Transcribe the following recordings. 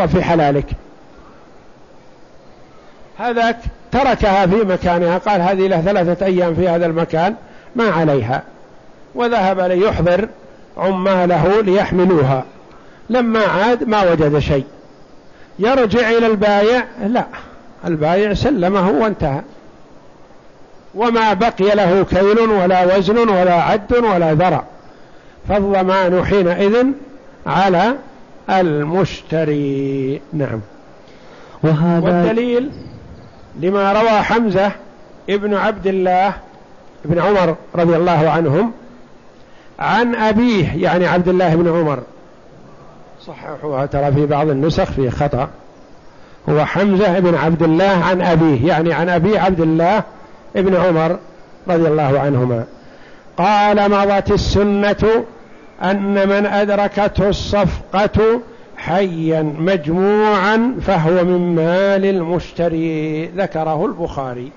في حلالك. هذاك تركها في مكانها. قال هذه له ثلاثة أيام في هذا المكان ما عليها. وذهب ليحضر عماله ليحملوها. لما عاد ما وجد شيء. يرجع إلى البايع؟ لا. البايع سلمه وانتهى. وما بقي له كيل ولا وزن ولا عد ولا ذرع. فالضمان حينئذ على المشتري. نعم. وهذا والدليل لما روى حمزة ابن عبد الله ابن عمر رضي الله عنهم عن أبيه يعني عبد الله بن عمر. صححوها ترى في بعض النسخ في خطأ. هو حمزة بن عبد الله عن أبيه يعني عن أبي عبد الله ابن عمر رضي الله عنهما. قال مضت السنة أن من أدركته الصفقة حيا مجموعا فهو من مال المشتري ذكره البخاري.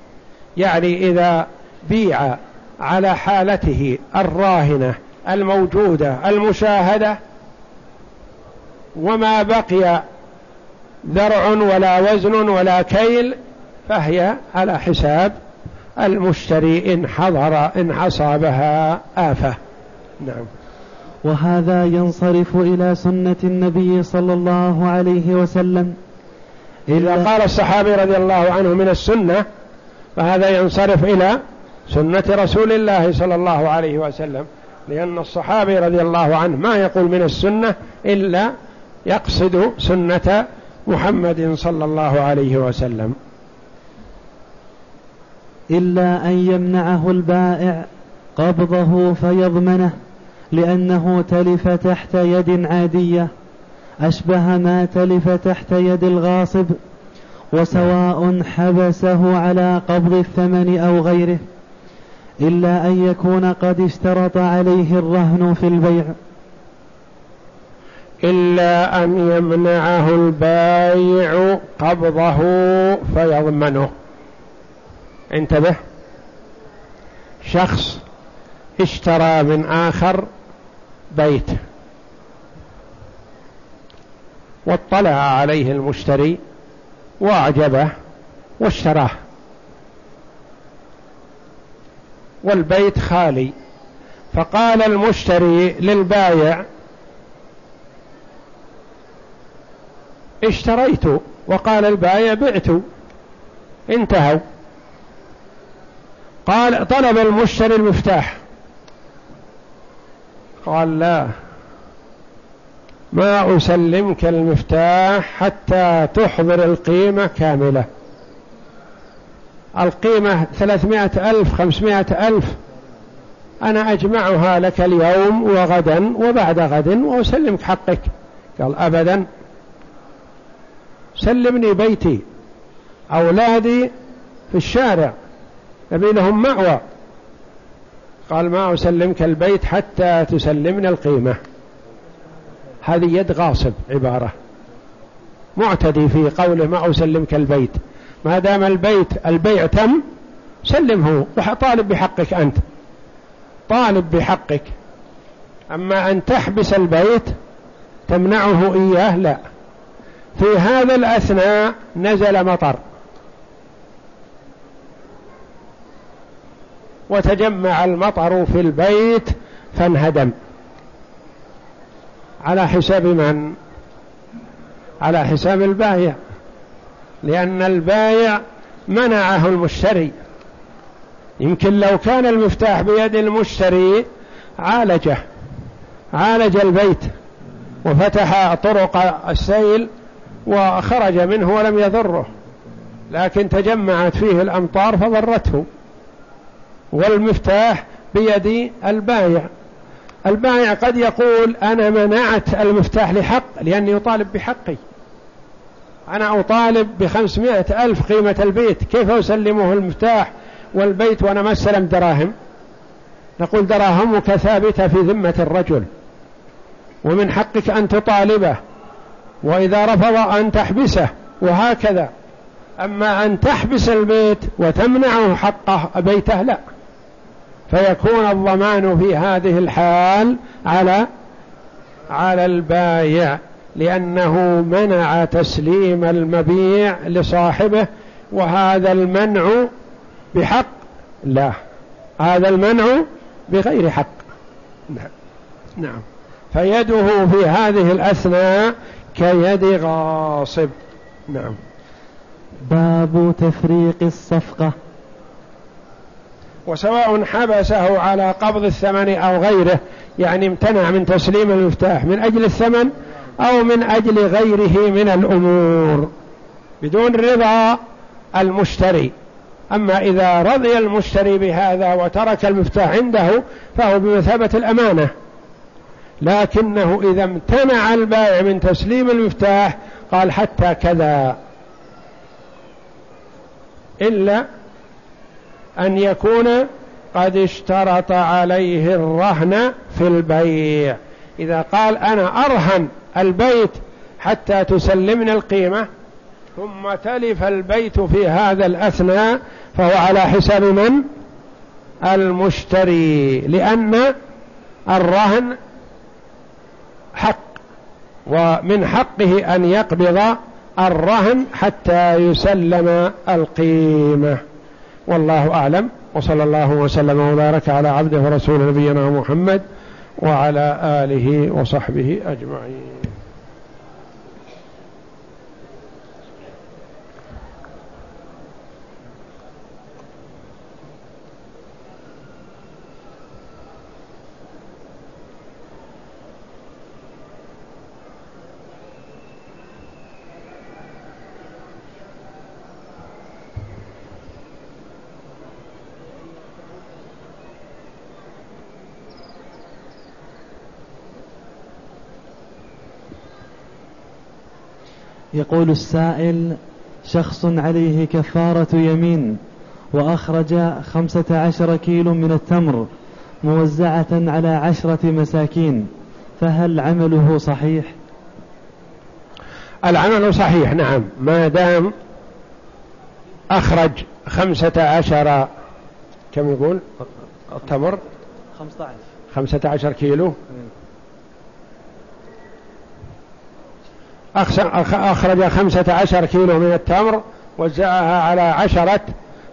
يعني إذا بيع على حالته الراهنة الموجودة المشاهدة وما بقي ذرع ولا وزن ولا كيل فهي على حساب المشتري إن حضر إن أصابها آفة. نعم. وهذا ينصرف إلى سنة النبي صلى الله عليه وسلم. إذا قال الصحابي رضي الله عنه من السنة فهذا ينصرف إلى سنة رسول الله صلى الله عليه وسلم. لأن الصحابي رضي الله عنه ما يقول من السنة إلا يقصد سنة محمد صلى الله عليه وسلم. إلا أن يمنعه البائع قبضه فيضمنه. لأنه تلف تحت يد عادية أشبه ما تلف تحت يد الغاصب وسواء حبسه على قبض الثمن أو غيره إلا أن يكون قد اشترط عليه الرهن في البيع. إلا أن يمنعه البايع قبضه فيضمنه. انتبه. شخص اشترى من آخر بيت. واطلع عليه المشتري واعجبه واشتراه. والبيت خالي. فقال المشتري للبايع اشتريت. وقال البايع بعت. انتهوا. قال طلب المشتري المفتاح. قال لا. ما أسلمك المفتاح حتى تحضر القيمة كاملة. القيمة ثلاثمائة ألف خمسمائة ألف. أنا أجمعها لك اليوم وغدا وبعد غد وأسلمك حقك. قال أبدا. سلمني بيتي أولادي في الشارع نبي لهم مأوى. قال ما أسلمك البيت حتى تسلمني القيمة. هذه يد غاصب عبارة. معتدي في قوله ما أسلمك البيت. ما دام البيت البيع تم سلمه وطالب بحقك أنت. طالب بحقك. أما أن تحبس البيت تمنعه إياه لا. في هذا الأثناء نزل مطر. وتجمع المطر في البيت فانهدم. على حساب من؟ على حساب البايع. لأن البايع منعه المشتري. يمكن لو كان المفتاح بيد المشتري عالجه عالج البيت وفتح طرق السيل وخرج منه ولم يضره. لكن تجمعت فيه الأمطار فضرته. والمفتاح بيد البائع البائع قد يقول أنا منعت المفتاح لحق لأني أطالب بحقي. أنا أطالب بخمسمائة ألف قيمة البيت كيف أسلمه المفتاح والبيت وأنا ما استلم دراهم؟ نقول دراهمك ثابتة في ذمة الرجل ومن حقك أن تطالبه وإذا رفض أن تحبسه وهكذا. أما أن تحبس البيت وتمنعه حقه بيته لا. فيكون الضمان في هذه الحال على على البايع لأنه منع تسليم المبيع لصاحبه وهذا المنع بحق. لا هذا المنع بغير حق. نعم. نعم. فيده في هذه الأثناء كيد غاصب. نعم. باب تفريق الصفقة. وسواء حبسه على قبض الثمن أو غيره يعني امتنع من تسليم المفتاح من أجل الثمن أو من أجل غيره من الأمور. بدون رضا المشتري. أما إذا رضي المشتري بهذا وترك المفتاح عنده فهو بمثابة الأمانة. لكنه إذا امتنع البائع من تسليم المفتاح قال حتى كذا. إلا أن يكون قد اشترط عليه الرهن في البيع. إذا قال أنا أرهن البيت حتى تسلمني القيمة ثم تلف البيت في هذا الأثناء فهو على حساب من؟ المشتري. لأن الرهن حق ومن حقه أن يقبض الرهن حتى يسلم القيمة. والله أعلم وصلى الله وسلم وبارك على عبده ورسول نبينا محمد وعلى آله وصحبه أجمعين. يقول السائل شخص عليه كفارة يمين وأخرج خمسة عشر كيلو من التمر موزعة على عشرة مساكين فهل عمله صحيح؟ العمل صحيح نعم. ما دام أخرج خمسة عشر كم يقول؟ التمر؟ خمسة عشر. خمسة عشر كيلو. أخرج خمسة عشر كيلو من التمر وزعها على عشرة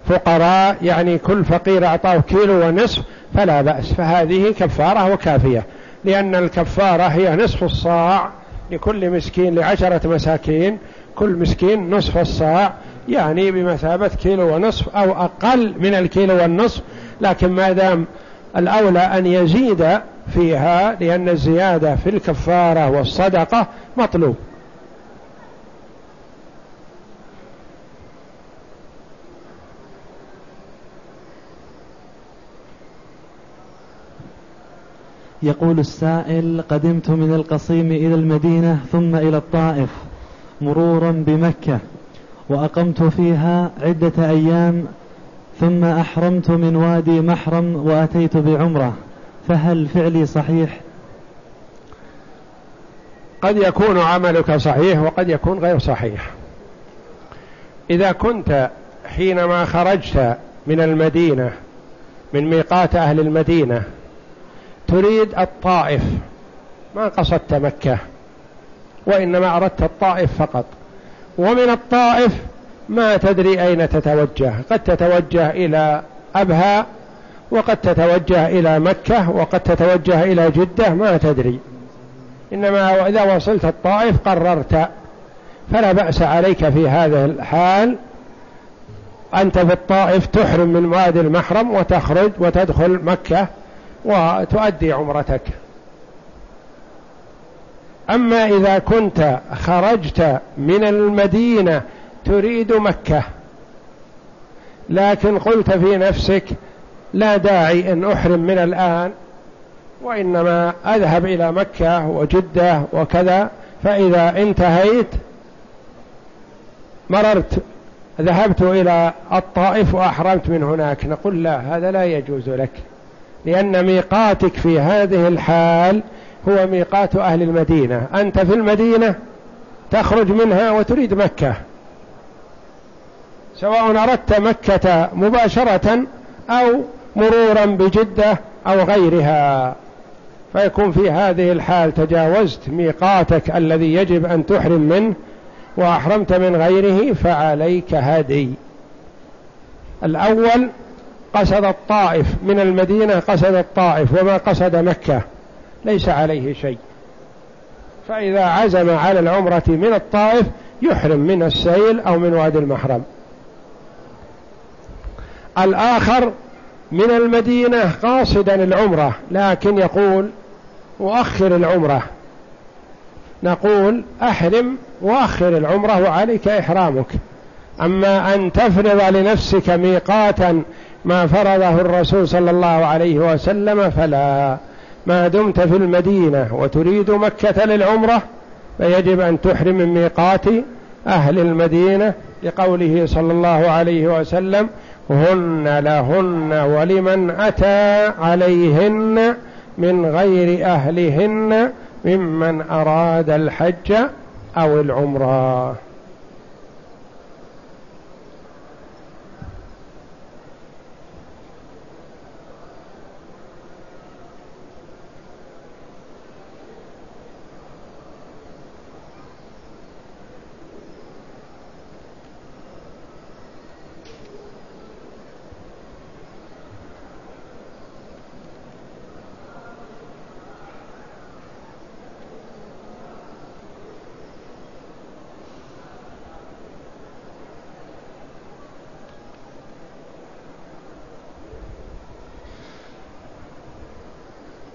فقراء يعني كل فقير أعطاه كيلو ونصف فلا بأس. فهذه كفارة وكافية لأن الكفارة هي نصف الصاع لكل مسكين لعشرة مساكين. كل مسكين نصف الصاع يعني بمثابة كيلو ونصف أو أقل من الكيلو والنصف. لكن ما دام الأولى أن يزيد فيها لأن الزيادة في الكفارة والصدقة مطلوب. يقول السائل قدمت من القصيم إلى المدينة ثم إلى الطائف مرورا بمكة وأقمت فيها عدة أيام ثم أحرمت من وادي محرم وأتيت بعمرة. فهل فعلي صحيح؟ قد يكون عملك صحيح وقد يكون غير صحيح. إذا كنت حينما خرجت من المدينة من ميقات أهل المدينة تريد الطائف. ما قصدت مكة. وإنما أردت الطائف فقط. ومن الطائف ما تدري أين تتوجه. قد تتوجه إلى أبها وقد تتوجه إلى مكة وقد تتوجه إلى جدة ما تدري. إنما إذا وصلت الطائف قررت. فلا بأس عليك في هذا الحال. أنت في الطائف تحرم من وادي المحرم وتخرج وتدخل مكة. وتؤدي عمرتك. أما إذا كنت خرجت من المدينة تريد مكة لكن قلت في نفسك لا داعي أن أحرم من الآن وإنما أذهب إلى مكة وجدة وكذا فإذا انتهيت مررت ذهبت إلى الطائف وأحرمت من هناك. نقول لا هذا لا يجوز لك. لأن ميقاتك في هذه الحال هو ميقات أهل المدينة. أنت في المدينة تخرج منها وتريد مكة. سواء أردت مكة مباشرة أو مرورا بجدة أو غيرها. فيكون في هذه الحال تجاوزت ميقاتك الذي يجب أن تحرم منه وأحرمت من غيره فعليك هدي. الأول قصد الطائف من المدينة قصد الطائف وما قصد مكة. ليس عليه شيء. فإذا عزم على العمرة من الطائف يحرم من السيل أو من وادي المحرم. الآخر من المدينة قاصدا العمرة لكن يقول وأخر العمرة. نقول أحرم وأخر العمرة وعليك إحرامك. أما أن تفرض لنفسك ميقاتا ما فرضه الرسول صلى الله عليه وسلم فلا. ما دمت في المدينة وتريد مكة للعمرة فيجب أن تحرم من ميقات أهل المدينة لقوله صلى الله عليه وسلم هن لهن ولمن أتى عليهن من غير أهلهن ممن أراد الحج أو العمرة.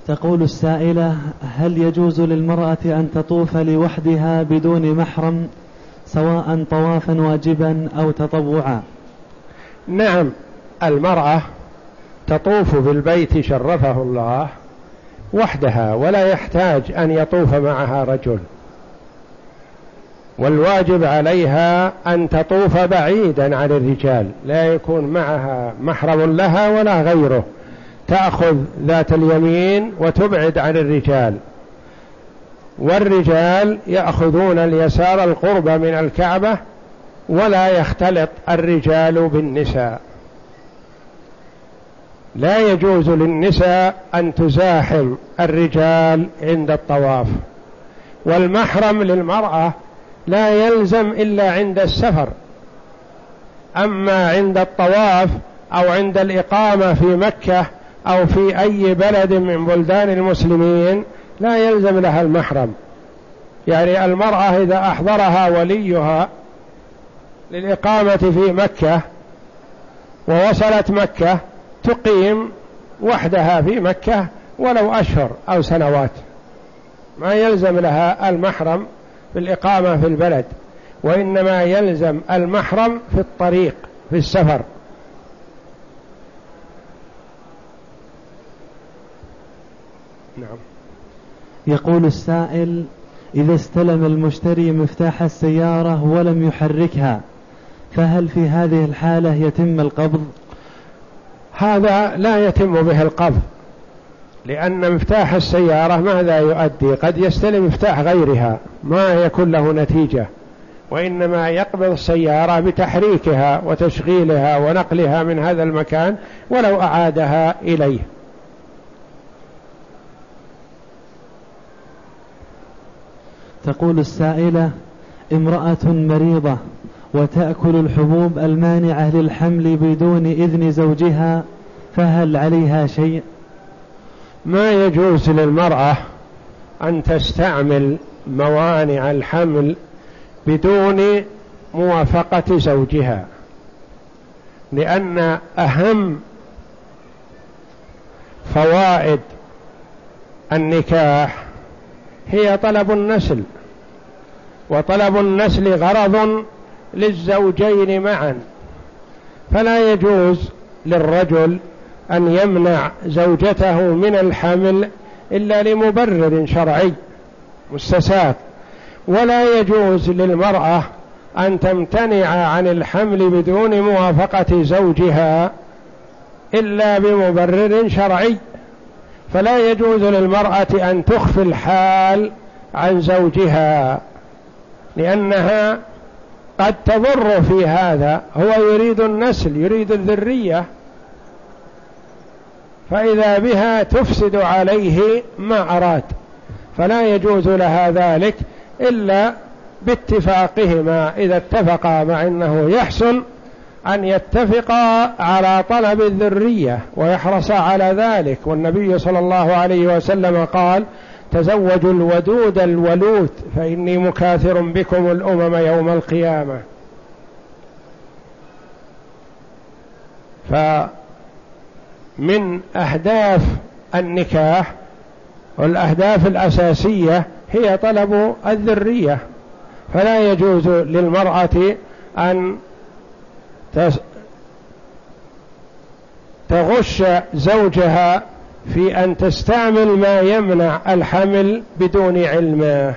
تقول السائلة هل يجوز للمرأة أن تطوف لوحدها بدون محرم سواء طوافا واجبا أو تطوعا؟ نعم المرأة تطوف بالبيت شرفه الله وحدها ولا يحتاج أن يطوف معها رجل. والواجب عليها أن تطوف بعيدا عن الرجال لا يكون معها محرم لها ولا غيره. تأخذ ذات اليمين وتبعد عن الرجال. والرجال يأخذون اليسار القرب من الكعبة ولا يختلط الرجال بالنساء. لا يجوز للنساء أن تزاحم الرجال عند الطواف. والمحرم للمرأة لا يلزم إلا عند السفر. أما عند الطواف أو عند الإقامة في مكة أو في أي بلد من بلدان المسلمين لا يلزم لها المحرم. يعني المرأة إذا أحضرها وليها للإقامة في مكة ووصلت مكة تقيم وحدها في مكة ولو أشهر أو سنوات. ما يلزم لها المحرم في الإقامة في البلد وإنما يلزم المحرم في الطريق في السفر. نعم. يقول السائل إذا استلم المشتري مفتاح السيارة ولم يحركها فهل في هذه الحالة يتم القبض؟ هذا لا يتم به القبض لأن مفتاح السيارة ماذا يؤدي؟ قد يستلم مفتاح غيرها ما يكون له نتيجة وإنما يقبض السيارة بتحريكها وتشغيلها ونقلها من هذا المكان ولو أعادها إليه. تقول السائلة امرأة مريضة وتأكل الحبوب المانعة للحمل بدون إذن زوجها فهل عليها شيء؟ ما يجوز للمرأة أن تستعمل موانع الحمل بدون موافقة زوجها لأن أهم فوائد النكاح هي طلب النسل وطلب النسل غرض للزوجين معا. فلا يجوز للرجل أن يمنع زوجته من الحمل إلا لمبرر شرعي مستساغ. ولا يجوز للمرأة أن تمتنع عن الحمل بدون موافقة زوجها إلا بمبرر شرعي. فلا يجوز للمرأة أن تخفي الحال عن زوجها لأنها قد تضر في هذا. هو يريد النسل يريد الذرية. فإذا بها تفسد عليه ما أراد. فلا يجوز لها ذلك إلا باتفاقهما إذا اتفقا مع أنه يحسن أن يتفقا على طلب الذرية ويحرصا على ذلك. والنبي صلى الله عليه وسلم قال تزوجوا الودود الولود فإني مكاثر بكم الأمم يوم القيامة. فمن أهداف النكاح والأهداف الأساسية هي طلب الذرية. فلا يجوز للمرأة أن تغش زوجها في أن تستعمل ما يمنع الحمل بدون علمه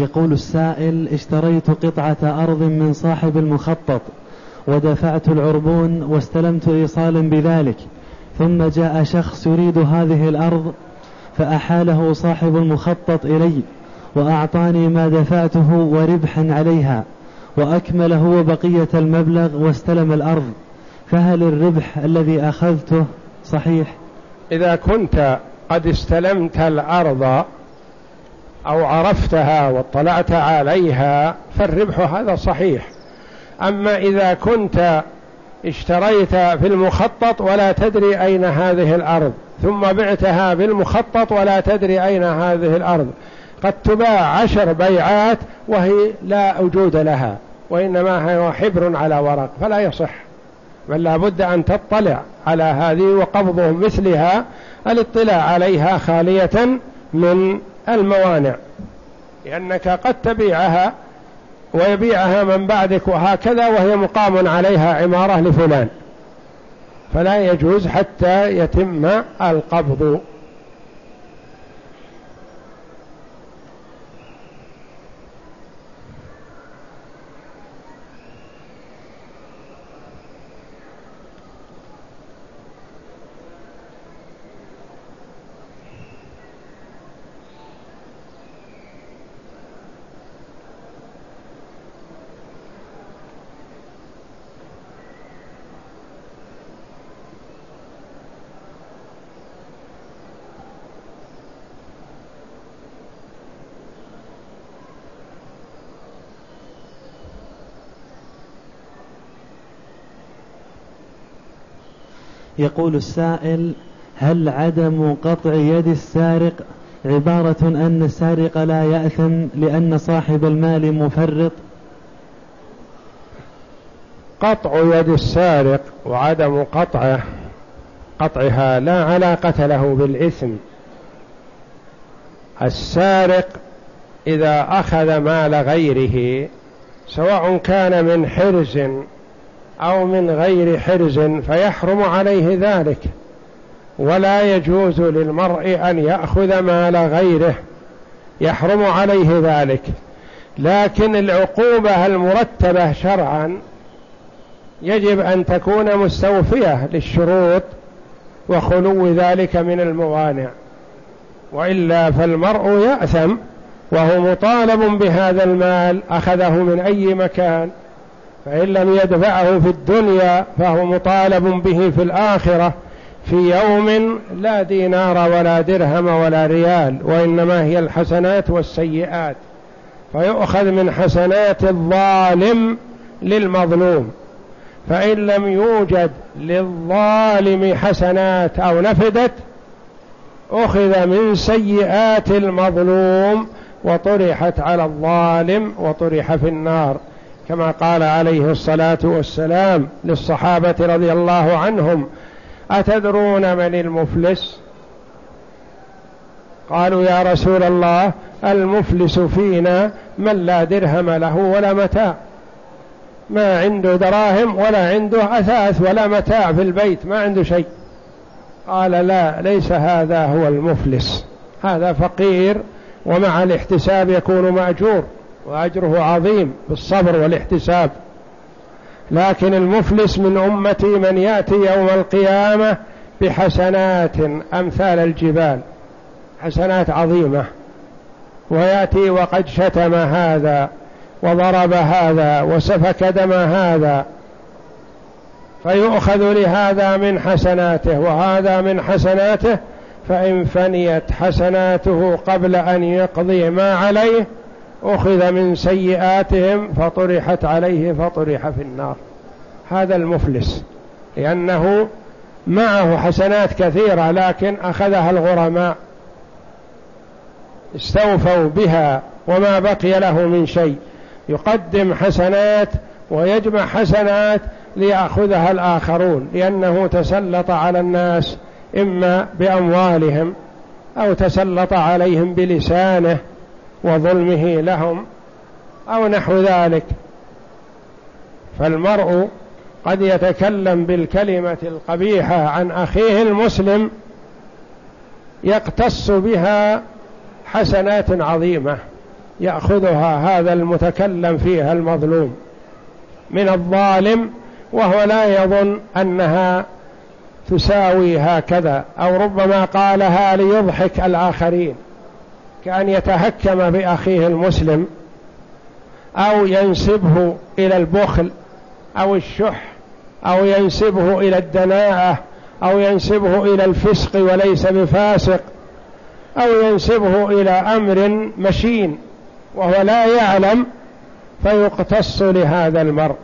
يقول السائل اشتريت قطعة أرض من صاحب المخطط ودفعت العربون واستلمت إيصالا بذلك ثم جاء شخص يريد هذه الأرض فأحاله صاحب المخطط إلي وأعطاني ما دفعته وربحا عليها وأكمل هو بقية المبلغ واستلم الأرض فهل الربح الذي أخذته صحيح؟ إذا كنت قد استلمت الأرض أو عرفتها واطلعت عليها فالربح هذا صحيح. أما إذا كنت اشتريت في المخطط ولا تدري أين هذه الأرض ثم بعتها بالمخطط ولا تدري أين هذه الأرض قد تباع عشر بيعات وهي لا وجود لها وإنما هو حبر على ورق فلا يصح. بل لابد أن تطلع على هذه وقبض مثلها الاطلاع عليها خالية من الموانع لأنك قد تبيعها ويبيعها من بعدك وهكذا وهي مقام عليها عمارة لفلان. فلا يجوز حتى يتم القبض. يقول السائل هل عدم قطع يد السارق عبارة أن السارق لا يأثم لأن صاحب المال مفرط؟ قطع يد السارق وعدم قطعه قطعها لا علاقة له بالإثم. السارق إذا أخذ مال غيره سواء كان من حرز أو من غير حرز فيحرم عليه ذلك. ولا يجوز للمرء أن يأخذ مال غيره. يحرم عليه ذلك. لكن العقوبة المرتبة شرعا يجب أن تكون مستوفية للشروط وخلو ذلك من الموانع. وإلا فالمرء يأثم وهو مطالب بهذا المال أخذه من أي مكان. فإن لم يدفعه في الدنيا فهو مطالب به في الآخرة في يوم لا دينار ولا درهم ولا ريال وإنما هي الحسنات والسيئات. فيؤخذ من حسنات الظالم للمظلوم. فإن لم يوجد للظالم حسنات أو نفدت أخذ من سيئات المظلوم وطرحت على الظالم وطرح في النار. كما قال عليه الصلاة والسلام للصحابة رضي الله عنهم أتدرون من المفلس؟ قالوا يا رسول الله المفلس فينا من لا درهم له ولا متاع. ما عنده دراهم ولا عنده أثاث ولا متاع في البيت ما عنده شيء. قال لا ليس هذا هو المفلس. هذا فقير ومع الاحتساب يكون مأجور. وأجره عظيم بالصبر والاحتساب. لكن المفلس من أمتي من يأتي يوم القيامة بحسنات أمثال الجبال. حسنات عظيمة. ويأتي وقد شتم هذا وضرب هذا وسفك دم هذا. فيؤخذ لهذا من حسناته وهذا من حسناته فإن فنيت حسناته قبل أن يقضي ما عليه أخذ من سيئاتهم فطرحت عليه فطرح في النار. هذا المفلس لأنه معه حسنات كثيرة لكن أخذها الغرماء. استوفوا بها وما بقي له من شيء. يقدم حسنات ويجمع حسنات ليأخذها الآخرون لأنه تسلط على الناس إما بأموالهم أو تسلط عليهم بلسانه. وظلمه لهم أو نحو ذلك. فالمرء قد يتكلم بالكلمة القبيحة عن أخيه المسلم يقتص بها حسنات عظيمة يأخذها هذا المتكلم فيها المظلوم من الظالم وهو لا يظن أنها تساوي هكذا أو ربما قالها ليضحك الآخرين. كأن يتهكم بأخيه المسلم أو ينسبه إلى البخل أو الشح أو ينسبه إلى الدناءة أو ينسبه إلى الفسق وليس بفاسق أو ينسبه إلى أمر مشين وهو لا يعلم فيقتص لهذا المرء.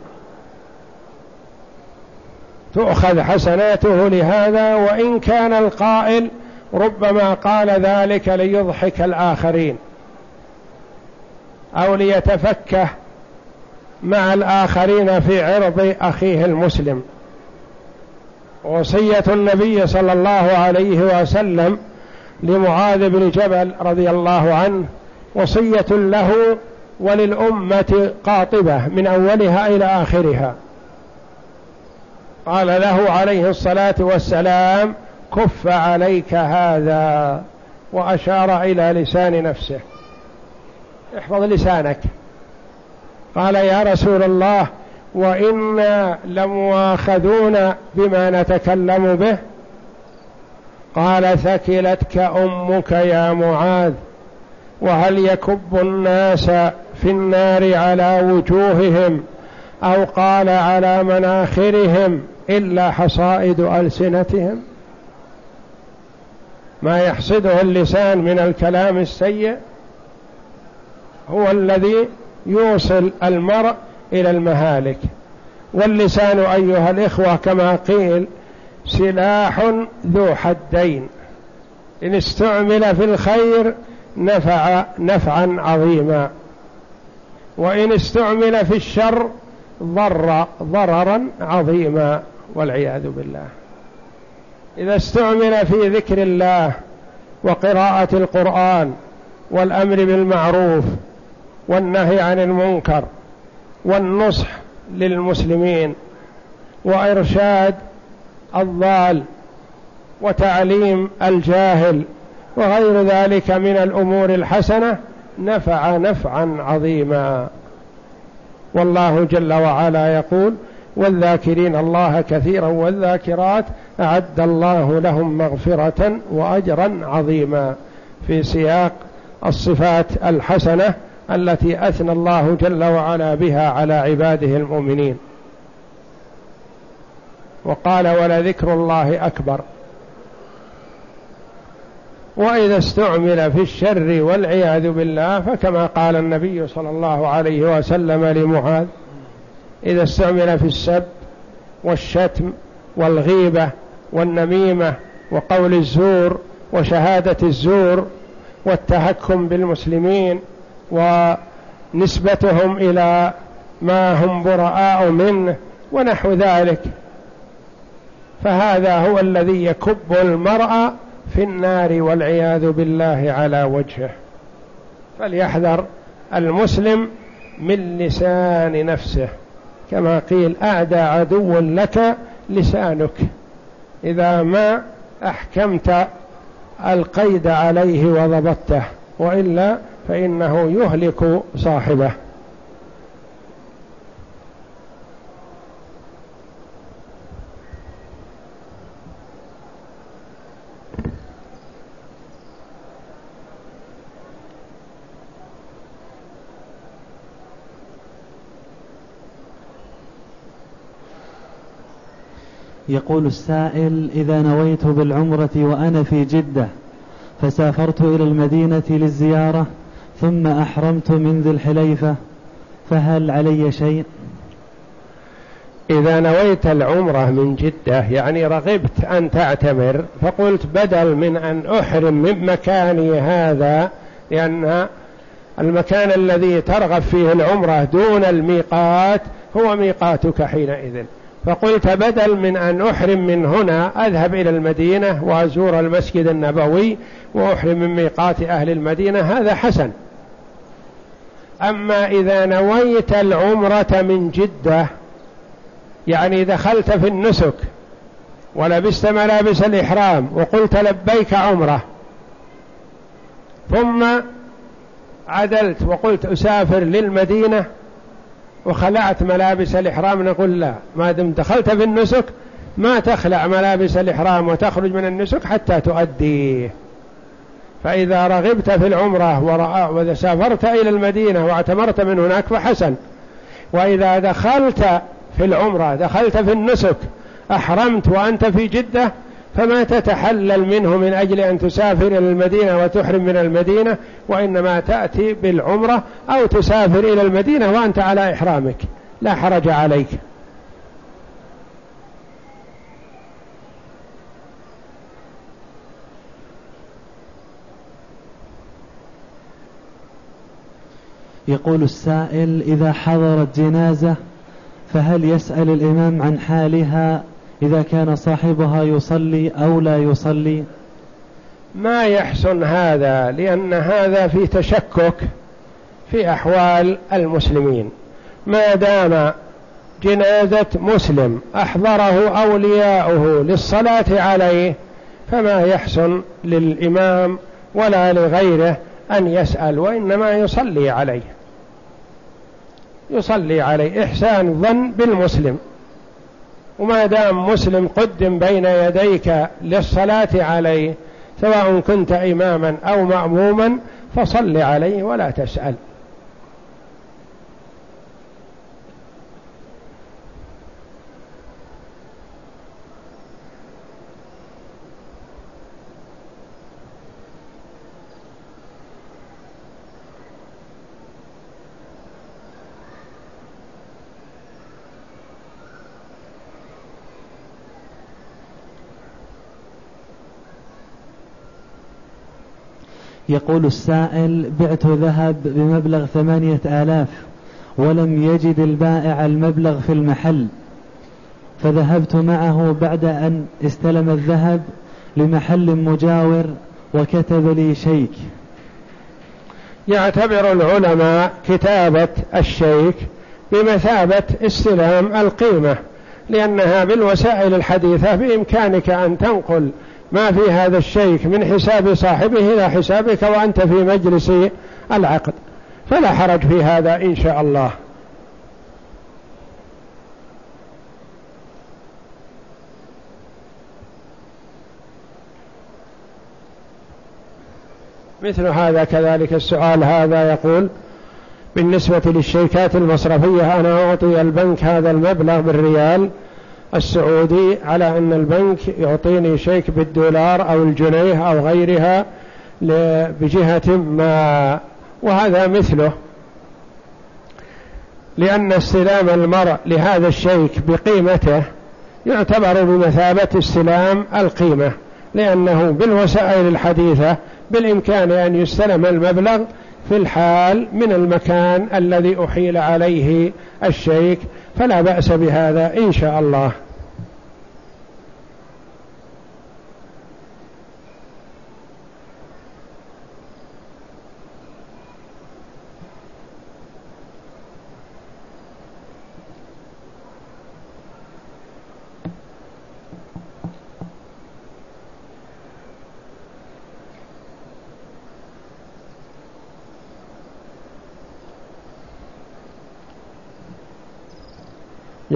تؤخذ حسناته لهذا وإن كان القائل ربما قال ذلك ليضحك الآخرين أو ليتفكه مع الآخرين في عرض أخيه المسلم. وصية النبي صلى الله عليه وسلم لمعاذ بن جبل رضي الله عنه وصية له وللأمة قاطبة من أولها إلى آخرها. قال له عليه الصلاة والسلام كف عليك هذا وأشار إلى لسان نفسه. احفظ لسانك. قال يا رسول الله وإنا لمواخذون بما نتكلم به. قال ثكلتك أمك يا معاذ وهل يكب الناس في النار على وجوههم أو قال على مناخرهم إلا حصائد ألسنتهم؟ ما يحصده اللسان من الكلام السيء هو الذي يوصل المرء إلى المهالك. واللسان أيها الإخوة كما قيل سلاح ذو حدين. إن استعمل في الخير نفع نفعا عظيما. وإن استعمل في الشر ضر ضررا عظيما والعياذ بالله. إذا استعمل في ذكر الله وقراءة القرآن والأمر بالمعروف والنهي عن المنكر والنصح للمسلمين وإرشاد الضال وتعليم الجاهل وغير ذلك من الأمور الحسنة نفع نفعا عظيما. والله جل وعلا يقول والذاكرين الله كثيرا والذاكرات أعد الله لهم مغفرة وأجرا عظيما. في سياق الصفات الحسنة التي أثنى الله جل وعلا بها على عباده المؤمنين. وقال ولذكر الله أكبر. وإذا استعمل في الشر والعياذ بالله فكما قال النبي صلى الله عليه وسلم لمعاذ إذا استعمل في السب والشتم والغيبة والنميمة وقول الزور وشهادة الزور والتهكم بالمسلمين ونسبتهم إلى ما هم براء منه ونحو ذلك. فهذا هو الذي يكب المرأة في النار والعياذ بالله على وجهه. فليحذر المسلم من لسان نفسه. كما قيل أعدى عدو لك لسانك. إذا ما أحكمت القيد عليه وضبطته وإلا فإنه يهلك صاحبه. يقول السائل إذا نويت بالعمرة وأنا في جدة فسافرت إلى المدينة للزيارة ثم أحرمت من ذي الحليفة فهل علي شيء؟ إذا نويت العمرة من جدة يعني رغبت أن تعتمر فقلت بدل من أن أحرم من مكاني هذا لأن المكان الذي ترغب فيه العمرة دون الميقات هو ميقاتك حينئذ. فقلت بدل من أن أحرم من هنا أذهب إلى المدينة وأزور المسجد النبوي وأحرم من ميقات أهل المدينة هذا حسن. أما إذا نويت العمرة من جدة يعني دخلت في النسك ولبست ملابس الإحرام وقلت لبيك عمرة ثم عدلت وقلت أسافر للمدينة وخلعت ملابس الإحرام نقول لا ما دم دخلت في النسك ما تخلع ملابس الإحرام وتخرج من النسك حتى تؤديه فإذا رغبت في العمرة وإذا سافرت إلى المدينة واعتمرت من هناك فحسن. وإذا دخلت في العمرة دخلت في النسك أحرمت وأنت في جدة فما تتحلل منه من أجل أن تسافر إلى المدينة وتحرم من المدينة وإنما تأتي بالعمرة أو تسافر إلى المدينة وأنت على إحرامك. لا حرج عليك. يقول السائل إذا حضرت جنازة فهل يسأل الإمام عن حالها إذا كان صاحبها يصلي أو لا يصلي. ما يحسن هذا لأن هذا في تشكك في أحوال المسلمين. ما دام جنازة مسلم أحضره أولياؤه للصلاة عليه فما يحسن للإمام ولا لغيره أن يسأل وإنما يصلي عليه. يصلي عليه. إحسان ظن بالمسلم. وما دام مسلم قدم بين يديك للصلاة عليه سواء كنت إماما أو مأموما فصل عليه ولا تسأل. يقول السائل بعت ذهب بمبلغ ثمانية آلاف ولم يجد البائع المبلغ في المحل فذهبت معه بعد أن استلم الذهب لمحل مجاور وكتب لي شيك. يعتبر العلماء كتابة الشيك بمثابة استلام القيمة لأنها بالوسائل الحديثة بإمكانك أن تنقل ما في هذا الشيك من حساب صاحبه إلى حسابك وأنت في مجلس العقد. فلا حرج في هذا إن شاء الله. مثل هذا كذلك السؤال هذا يقول بالنسبة للشيكات المصرفية أنا أعطي البنك هذا المبلغ بالريال السعودي على أن البنك يعطيني شيك بالدولار أو الجنيه أو غيرها بجهة ما وهذا مثله. لأن استلام المرء لهذا الشيك بقيمته يعتبر بمثابة استلام القيمة لأنه بالوسائل الحديثة بالإمكان أن يستلم المبلغ في الحال من المكان الذي أحيل عليه الشيك فلا بأس بهذا إن شاء الله.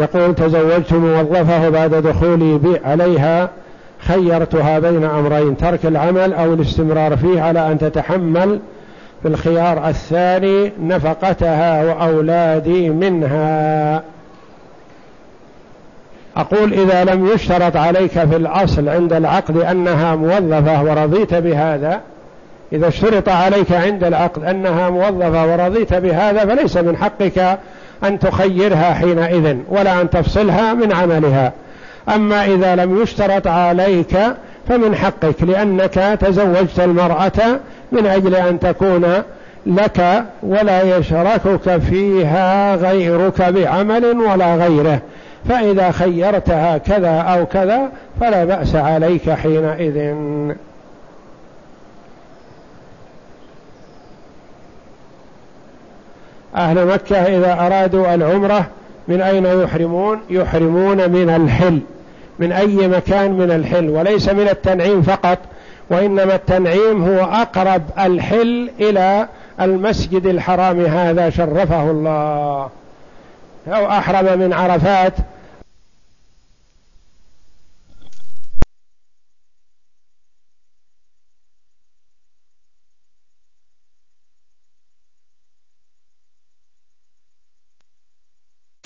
يقول تزوجت موظفة بعد دخولي عليها خيرتها بين أمرين ترك العمل أو الاستمرار فيه على أن تتحمل في الخيار الثاني نفقتها وأولادي منها. أقول إذا لم يشترط عليك في الأصل عند العقد أنها موظفة ورضيت بهذا إذا اشترط عليك عند العقد أنها موظفة ورضيت بهذا فليس من حقك أن تخيرها حينئذ ولا أن تفصلها من عملها. أما إذا لم يشترط عليك فمن حقك لأنك تزوجت المرأة من أجل أن تكون لك ولا يشركك فيها غيرك بعمل ولا غيره. فإذا خيرتها كذا أو كذا فلا بأس عليك حينئذ. أهل مكة إذا أرادوا العمرة من أين يحرمون؟ يحرمون من الحل. من أي مكان من الحل؟ وليس من التنعيم فقط وإنما التنعيم هو أقرب الحل إلى المسجد الحرام هذا شرفه الله. أو أحرم من عرفات